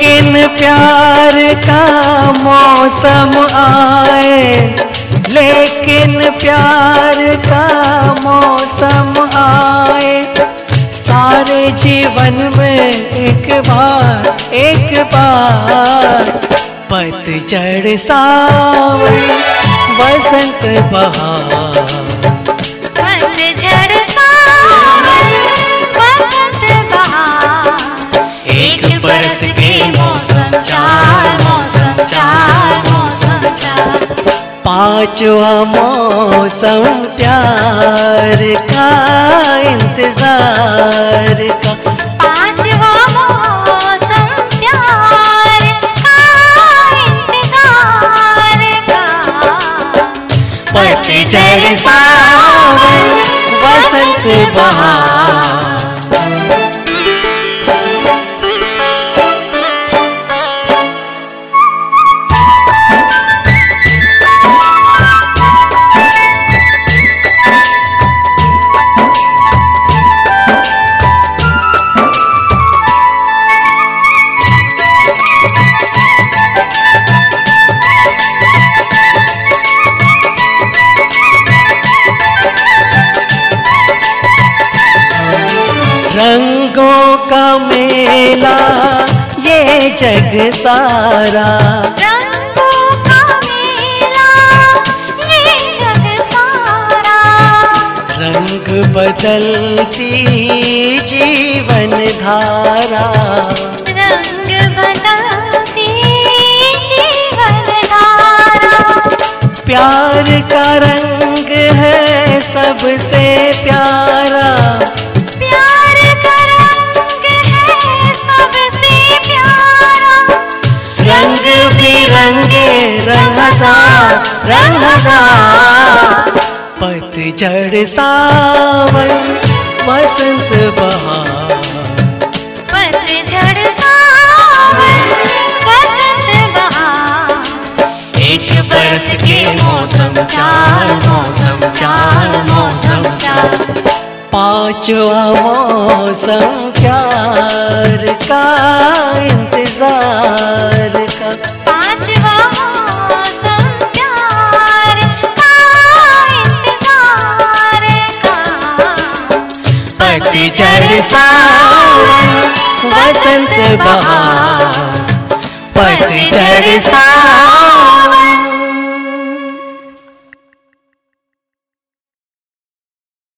लेकिन प्यार का मौसम आए, लेकिन प्यार का मौसम आए। सारे जीवन में एक बार एक बार पतझड़ सावन बसंत बहार। पांचवा मौसम प्यार का इंतज़ार। का पांचवा मौसम प्यार का इंतज़ार का। पतझड़ सावन बसंत बहार। का मेला, ये जग सारा। रंगों बदलती जीवन धारा। रंग बदलती जीवन धारा प्यार का रंग है सबसे प्यार। रंग हज़ार रंग हज़ार पतझड़ सावन बसंत बहार पतझड़ सावन बसंत बहार एक बरस के मौसम चार मौसम चार मौसम चार। पांचवा मौसम प्यार का पतझड़ चरसा वसंत बहार पतझड़ सावन